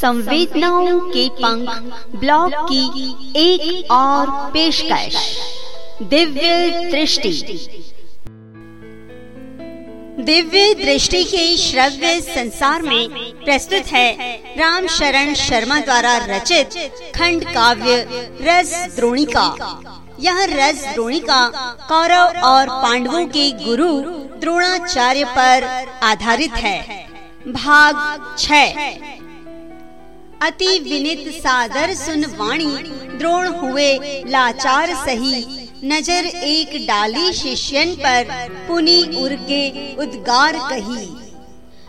संवेदनाओं के पंख ब्लॉग की एक और पेशकश। दिव्य दृष्टि। दिव्य दृष्टि के श्रव्य संसार में प्रस्तुत है राम शरण शर्मा द्वारा रचित खंड काव्य रस द्रोणिका। यह रस द्रोणिका कौरव और पांडवों के गुरु द्रोणाचार्य पर आधारित है। भाग छह। अति विनित सादर सुन वाणी, द्रोण हुए, लाचार सही। नज़र एक डाली शिष्यन पर, पुनि उर के उद्गार कही।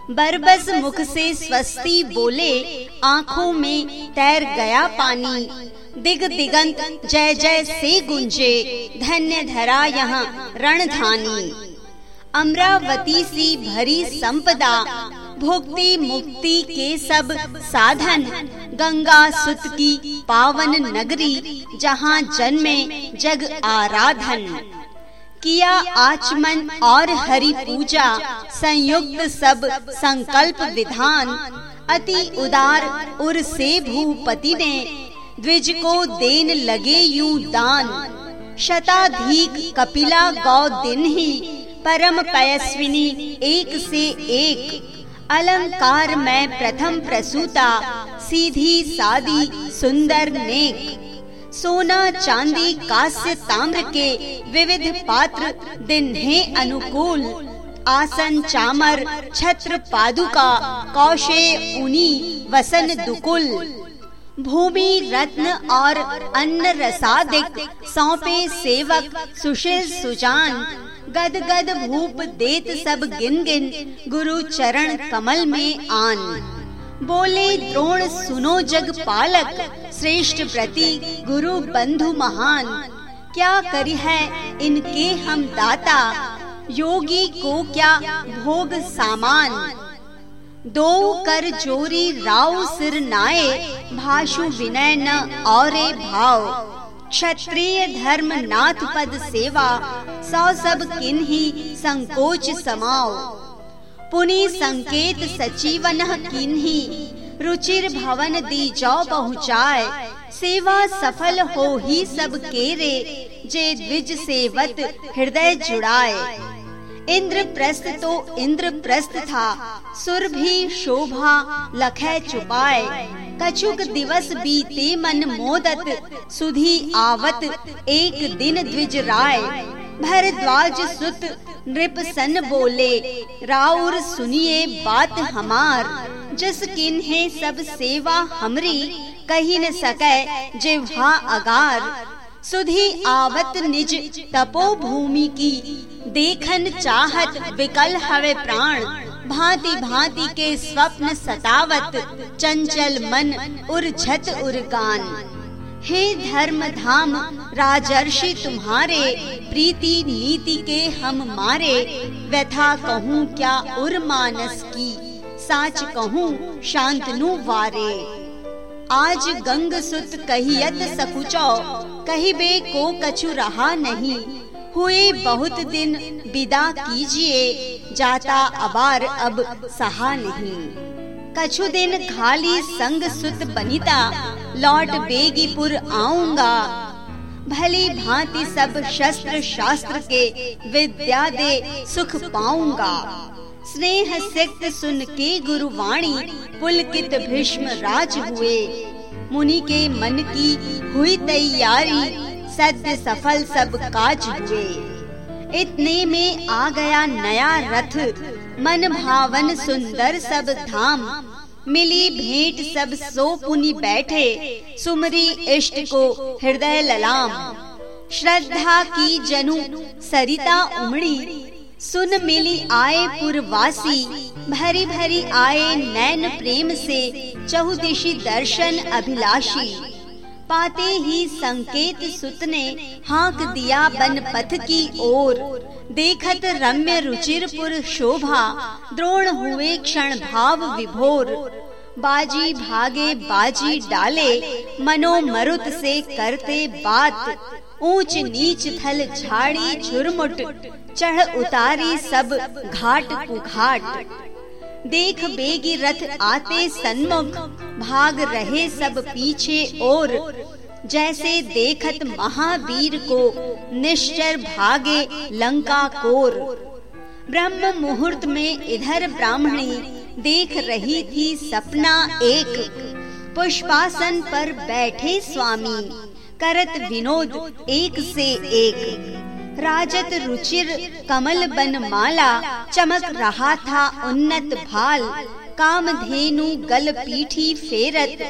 बरबस मुख से स्वस्ति बोले, आँखों में तैर गया पानी। दिग दिगंत जय जय से गुंजे, धन्य धरा यहाँ रणधानी। अमरावती सी भरी संपदा भुक्ति मुक्ति के सब साधन। गंगा सुत की पावन नगरी, जहाँ जन्मे जग आराधन। किया आचमन और हरि पूजा, संयुक्त सब संकल्प विधान। अति उदार उर से भूपति ने, द्विज को देन लगे यू दान। शताधिक कपिला गौ दिन ही, परम पयस्विनी एक से एक। अलंकार में प्रथम प्रसूता सीधी सादी सुंदर नेक। सोना चांदी कांस्य ताम्र के विविध पात्र दिन है अनुकूल। आसन चामर छत्र पादुका कौशे उनी वसन दुकुल। भूमि रत्न और अन्न रसादिक सौंपे सेवक सुशील सुजान। गद गद भूप देत सब गिन गिन, गुरु चरण कमल में आन। बोले, द्रोण सुनो जग पालक, श्रेष्ठ प्रति गुरु बंधु महान। क्या करी है इनके हम दाता, योगी को क्या भोग सामान? दो कर जोरी राव सिर नाये, भाषु विनय न और भाव। क्षत्रिय धर्म नाथ पद सेवा, सौ सब किन ही संकोच समाओ। पुनि संकेत सचिवन किन ही रुचिर भवन दी जो पहुँचाए सेवा सफल हो ही सब केरे, जे द्विज सेवत हृदय जुड़ाए। इंद्र प्रस्थ तो इंद्र प्रस्थ था, सुर भी शोभा लखै चुपाए। कछुक दिवस बीते मन मोदत सुधी आवत एक दिन द्विज राय। भरद्वाज सुत नृप सन बोले। राउर सुनिए बात हमार। जस किन है सब सेवा हमरी कही न सके जिह्वा अगार। सुधी आवत निज तपो भूमि की। देखन चाहत विकल हवे प्राण। भांति भांति के स्वप्न सतावत, चंचल मन उर्झत उर्गान हे धर्म धाम राजर्षि तुम्हारे, प्रीति नीति के हम मारे, व्यथा कहूँ क्या उर मानस की, साच कहूँ शांतनु वारे। आज गंग सुत कहियत सकुचो, कहिबे को कछु रहा नहीं, हुए बहुत दिन विदा कीजिए जाता अबार अब सहा नहीं। कछु दिन खाली संग सुत बनिता, लौट बेगीपुर आऊँगा। भली भांति सब शस्त्र शास्त्र के विद्या दे सुख पाऊँगा। स्नेह सिक्त सुन के गुरुवाणी, पुलकित भीष्म राज हुए। मुनि के मन की हुई तैयारी, सद्य सफल सब काज हुए। इतने में आ गया नया रथ। मन भावन सुंदर सब धाम। मिली भेंट सब सो पुनि बैठे। सुमरी इष्ट को हृदय ललाम। श्रद्धा की जनु सरिता उमड़ी। सुन मिली आए पुरवासी। भरी भरी आए नैन प्रेम से। चहुदिशी दर्शन अभिलाषी। पाते ही संकेत सुत ने हाँक दिया बन पथ की ओर। देखत रम्य रुचिरपुर शोभा, द्रोण हुए क्षण भाव विभोर। बाजी भागे, बाजी डाले मनो मरुत से करते बात। ऊंच नीच थल झाड़ी झुरमुट, चढ़ उतारी सब घाट कुघाट। देख बेगी रथ आते सन्मुख, भाग रहे सब पीछे और जैसे देखत महावीर को निश्चर भागे लंका कोर। ब्रह्म मुहूर्त में इधर ब्राह्मणी देख रही थी सपना एक। पुष्पासन पर बैठे स्वामी, करत विनोद एक से एक। राजत रुचिर कमल बन माला, चमक रहा था उन्नत भाल। काम धेनु गल पीठी फेरत,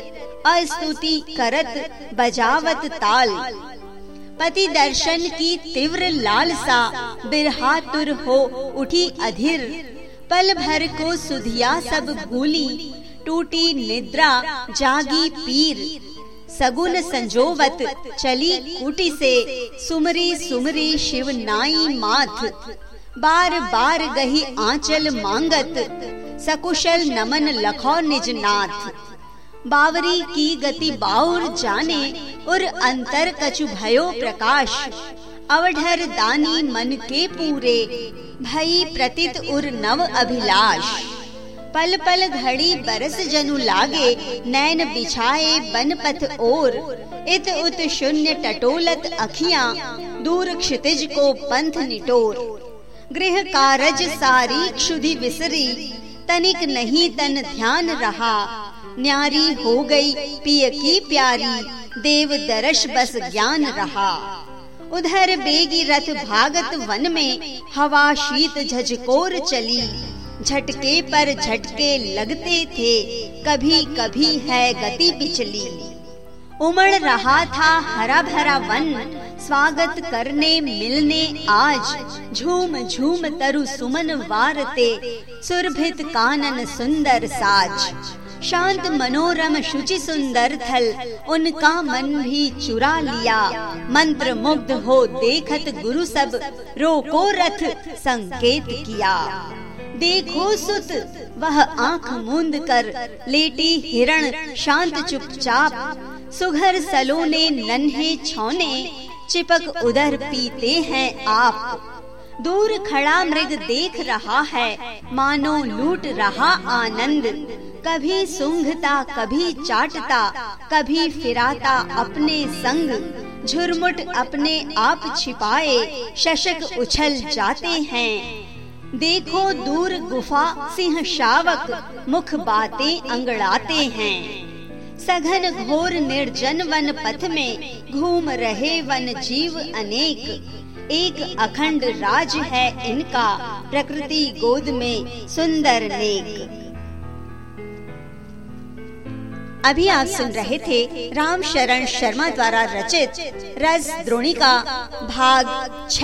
अस्तुति करत बजावत ताल। पति दर्शन की तीव्र लालसा, बिरहातुर हो उठी अधीर। पल भर को सुधिया सब भूली, टूटी निद्रा जागी पीर। सगुन संजोवत चली कुटी से सुमरी सुमरी शिव नाई माथ। बार बार गही आंचल मांगत। सकुशल नमन लखो निज नाथ। बावरी की गति बाउर जाने और अंतर कछु भयो प्रकाश। अवधर दानी मन के पूरे भई प्रतीत उर नव अभिलाष। पल पल घड़ी बरस जनु लागे, नैन बिछाए बन पथ और इत उत शून्य टटोलत अखियाँ, दूर क्षितिज को पंथ निटोर। गृह कारज सारी क्षुधि विसरी, तनिक नहीं तन ध्यान रहा। न्यारी हो गई पिय की प्यारी, देव दर्श बस ज्ञान रहा। उधर बेगी रथ भागत वन में, हवा शीत झजकोर चली। झटके पर झटके लगते थे कभी कभी है गति पिछली। उमड़ रहा था हरा भरा वन, स्वागत करने, मिलने आज। झूम झूम तरु सुमन वारते सुरभित कानन सुंदर साज। शांत मनोरम शुचि सुंदर थल, उनका मन भी चुरा लिया। मंत्र मुग्ध हो देखत गुरु सब रोको रथ संकेत किया। देखो सुत वह आँख मूंद कर लेटी हिरण शांत चुपचाप, सुघर सलोने नन्हे छौने, चिपक उधर पीते हैं आप। दूर खड़ा मृग देख रहा है, मानो लूट रहा आनंद। कभी सूंघता, कभी चाटता, कभी फिराता अपने संग। झुरमुट अपने आप छिपाए, शशक उछल जाते हैं। देखो दूर गुफा, सिंह शावक, मुख बातें अंगड़ाते हैं। सघन घोर निर्जन वन पथ में, घूम रहे वन जीव अनेक। एक अखंड राज है इनका, प्रकृति गोद में सुंदर नेक। अभी आप सुन रहे थे राम शरण शर्मा द्वारा रचित रस द्रोणिका, भाग छ